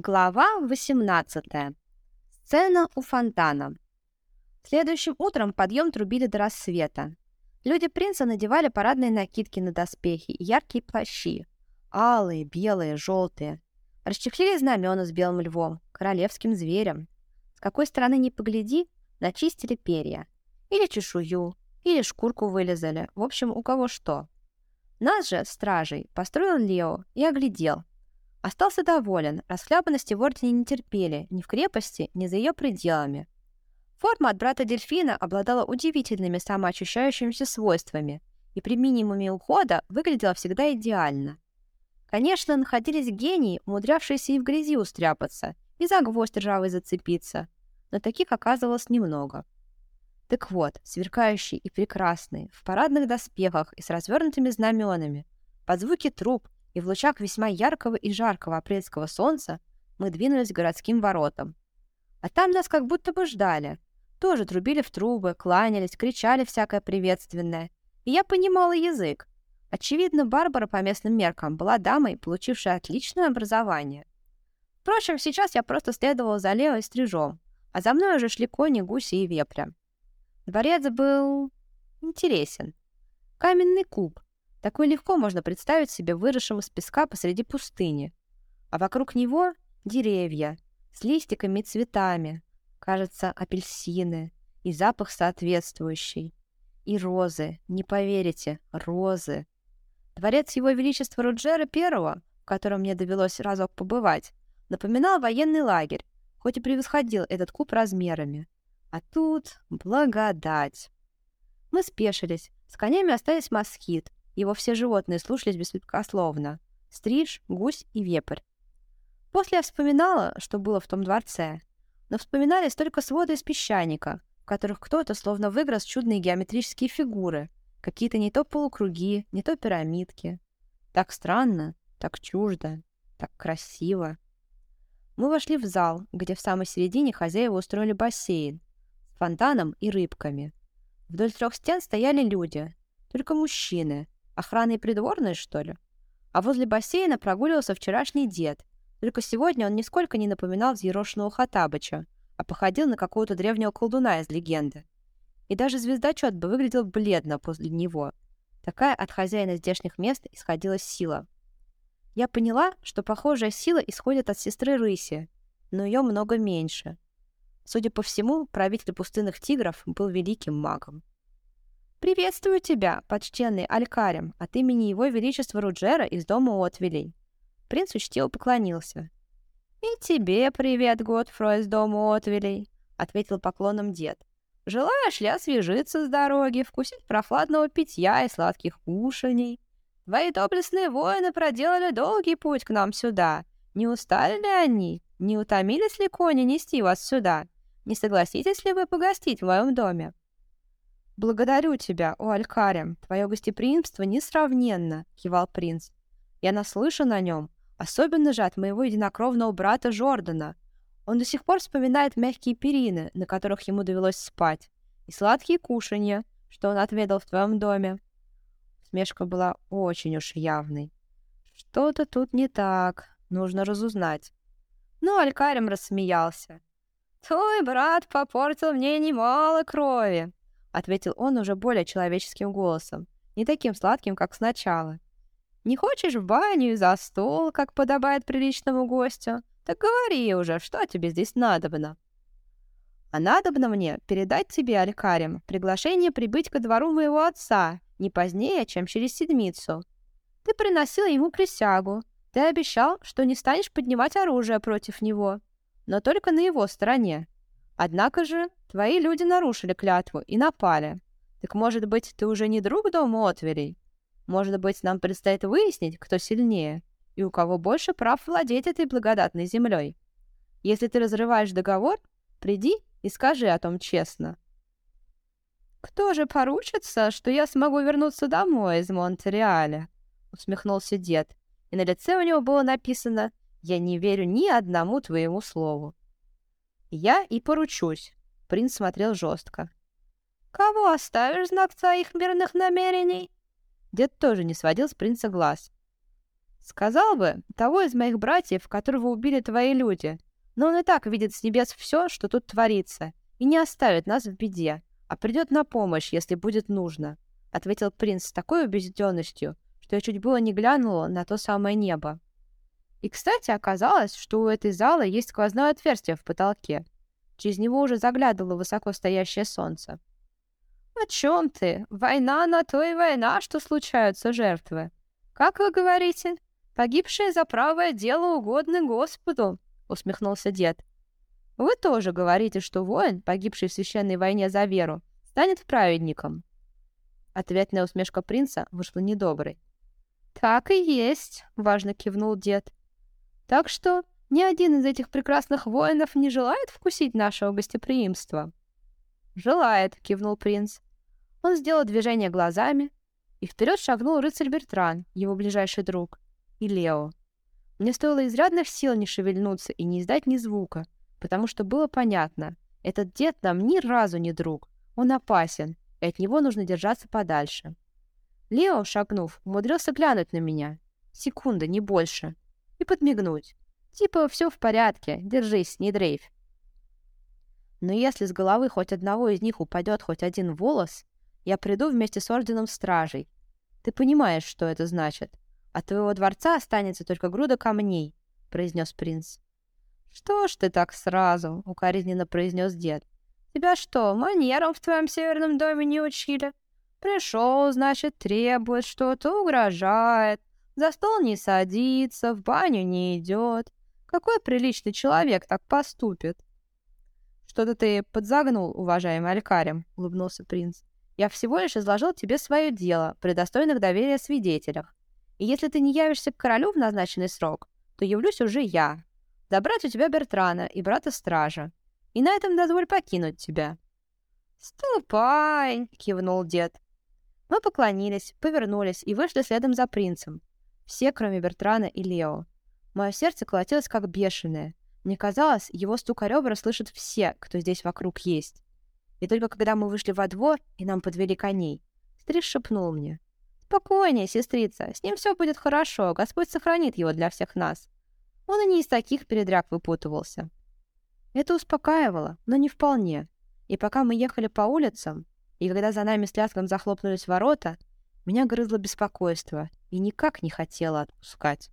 Глава 18. Сцена у фонтана. Следующим утром подъем трубили до рассвета. Люди принца надевали парадные накидки на доспехи и яркие плащи. Алые, белые, желтые. Расчехлили знамена с белым львом, королевским зверем. С какой стороны ни погляди, начистили перья. Или чешую, или шкурку вылезали. В общем, у кого что. Нас же, стражей, построил Лео и оглядел, Остался доволен, расхлябанности в Ордене не терпели ни в крепости, ни за ее пределами. Форма от брата Дельфина обладала удивительными самоочищающимися свойствами и при минимуме ухода выглядела всегда идеально. Конечно, находились гении, умудрявшиеся и в грязи устряпаться, и за гвоздь ржавый зацепиться, но таких оказывалось немного. Так вот, сверкающий и прекрасный, в парадных доспехах и с развернутыми знаменами, под звуки труб и в лучах весьма яркого и жаркого апрельского солнца мы двинулись к городским воротам. А там нас как будто бы ждали. Тоже трубили в трубы, кланялись, кричали всякое приветственное. И я понимала язык. Очевидно, Барбара по местным меркам была дамой, получившей отличное образование. Впрочем, сейчас я просто следовала за Лео и стрижом, а за мной уже шли кони, гуси и вепря. Дворец был... интересен. Каменный куб, такой легко можно представить себе выросшим из песка посреди пустыни. А вокруг него деревья с листиками и цветами. Кажется, апельсины. И запах соответствующий. И розы. Не поверите, розы. Дворец Его Величества Руджера I, в котором мне довелось разок побывать, напоминал военный лагерь, хоть и превосходил этот куб размерами. А тут благодать. Мы спешились. С конями остались москит, его все животные слушались беспрекословно. Стриж, гусь и вепрь. После я вспоминала, что было в том дворце. Но вспоминались только своды из песчаника, в которых кто-то словно выгрыз чудные геометрические фигуры, какие-то не то полукруги, не то пирамидки. Так странно, так чуждо, так красиво. Мы вошли в зал, где в самой середине хозяева устроили бассейн с фонтаном и рыбками. Вдоль трех стен стояли люди, только мужчины, Охрана и придворные, что ли? А возле бассейна прогуливался вчерашний дед. Только сегодня он нисколько не напоминал взъерошенного Хатабыча, а походил на какого-то древнего колдуна из легенды. И даже звездочет бы выглядел бледно после него. Такая от хозяина здешних мест исходила сила. Я поняла, что похожая сила исходит от сестры Рыси, но ее много меньше. Судя по всему, правитель пустынных тигров был великим магом. «Приветствую тебя, почтенный Алькарем, от имени его величества Руджера из дома Отвелей». Принц учтиво поклонился. «И тебе привет, Готфро из дома Отвелей», — ответил поклоном дед. «Желаешь ли освежиться с дороги, вкусить прохладного питья и сладких кушаний? Твои доблестные воины проделали долгий путь к нам сюда. Не устали ли они? Не утомились ли кони нести вас сюда? Не согласитесь ли вы погостить в моем доме?» «Благодарю тебя, о Алькаре, твое гостеприимство несравненно», — кивал принц. «Я наслышан о нем, особенно же от моего единокровного брата Жордана. Он до сих пор вспоминает мягкие перины, на которых ему довелось спать, и сладкие кушанья, что он отведал в твоем доме». Смешка была очень уж явной. «Что-то тут не так, нужно разузнать». Ну, Алькарем рассмеялся. «Твой брат попортил мне немало крови. — ответил он уже более человеческим голосом, не таким сладким, как сначала. «Не хочешь в баню и за стол, как подобает приличному гостю? Так говори уже, что тебе здесь надобно?» «А надобно мне передать тебе, Алькарем, приглашение прибыть ко двору моего отца не позднее, чем через седмицу. Ты приносил ему присягу, ты обещал, что не станешь поднимать оружие против него, но только на его стороне. Однако же твои люди нарушили клятву и напали. Так может быть, ты уже не друг дома Отвелей? Может быть, нам предстоит выяснить, кто сильнее и у кого больше прав владеть этой благодатной землей. Если ты разрываешь договор, приди и скажи о том честно. «Кто же поручится, что я смогу вернуться домой из Монтереаля?» — усмехнулся дед, и на лице у него было написано «Я не верю ни одному твоему слову». «Я и поручусь», — принц смотрел жестко. «Кого оставишь знак своих мирных намерений?» Дед тоже не сводил с принца глаз. Сказал бы, того из моих братьев, которого убили твои люди. Но он и так видит с небес все, что тут творится, и не оставит нас в беде, а придет на помощь, если будет нужно», — ответил принц с такой убежденностью, что я чуть было не глянула на то самое небо. И, кстати, оказалось, что у этой залы есть сквозное отверстие в потолке. Через него уже заглядывало высоко стоящее солнце. «О чем ты? Война на то и война, что случаются жертвы. Как вы говорите? Погибшие за правое дело угодны Господу», — усмехнулся дед. «Вы тоже говорите, что воин, погибший в священной войне за веру, станет праведником». Ответная усмешка принца вышла недоброй. «Так и есть», — важно кивнул дед. «Так что ни один из этих прекрасных воинов не желает вкусить нашего гостеприимства?» «Желает», — кивнул принц. Он сделал движение глазами, и вперед шагнул рыцарь Бертран, его ближайший друг, и Лео. Мне стоило изрядных сил не шевельнуться и не издать ни звука, потому что было понятно, этот дед нам ни разу не друг, он опасен, и от него нужно держаться подальше. Лео, шагнув, умудрился глянуть на меня. Секунда, не больше. И подмигнуть. Типа, все в порядке, держись, не дрейфь. Но если с головы хоть одного из них упадет хоть один волос, я приду вместе с Орденом Стражей. Ты понимаешь, что это значит. От твоего дворца останется только груда камней, — произнес принц. «Что ж ты так сразу?» — укоризненно произнес дед. «Тебя что, манерам в твоем северном доме не учили? Пришел, значит, требует что-то, угрожает, за стол не садится, в баню не идет. Какой приличный человек так поступит?» «Что-то ты подзагнул, уважаемый Алькарем», — улыбнулся принц. «Я всего лишь изложил тебе свое дело при достойных доверия свидетелях. И если ты не явишься к королю в назначенный срок, то явлюсь уже я. Забрать у тебя Бертрана и брата-стража. И на этом дозволь покинуть тебя». «Ступай!» — кивнул дед. Мы поклонились, повернулись и вышли следом за принцем. Все, кроме Бертрана и Лео. Мое сердце колотилось как бешеное. Мне казалось, его стук ребра слышат все, кто здесь вокруг есть. И только когда мы вышли во двор и нам подвели коней, Стриж шепнул мне. «Спокойнее, сестрица, с ним все будет хорошо, Господь сохранит его для всех нас». Он и не из таких передряг выпутывался. Это успокаивало, но не вполне. И пока мы ехали по улицам, и когда за нами с лязгом захлопнулись ворота, меня грызло беспокойство и никак не хотела отпускать.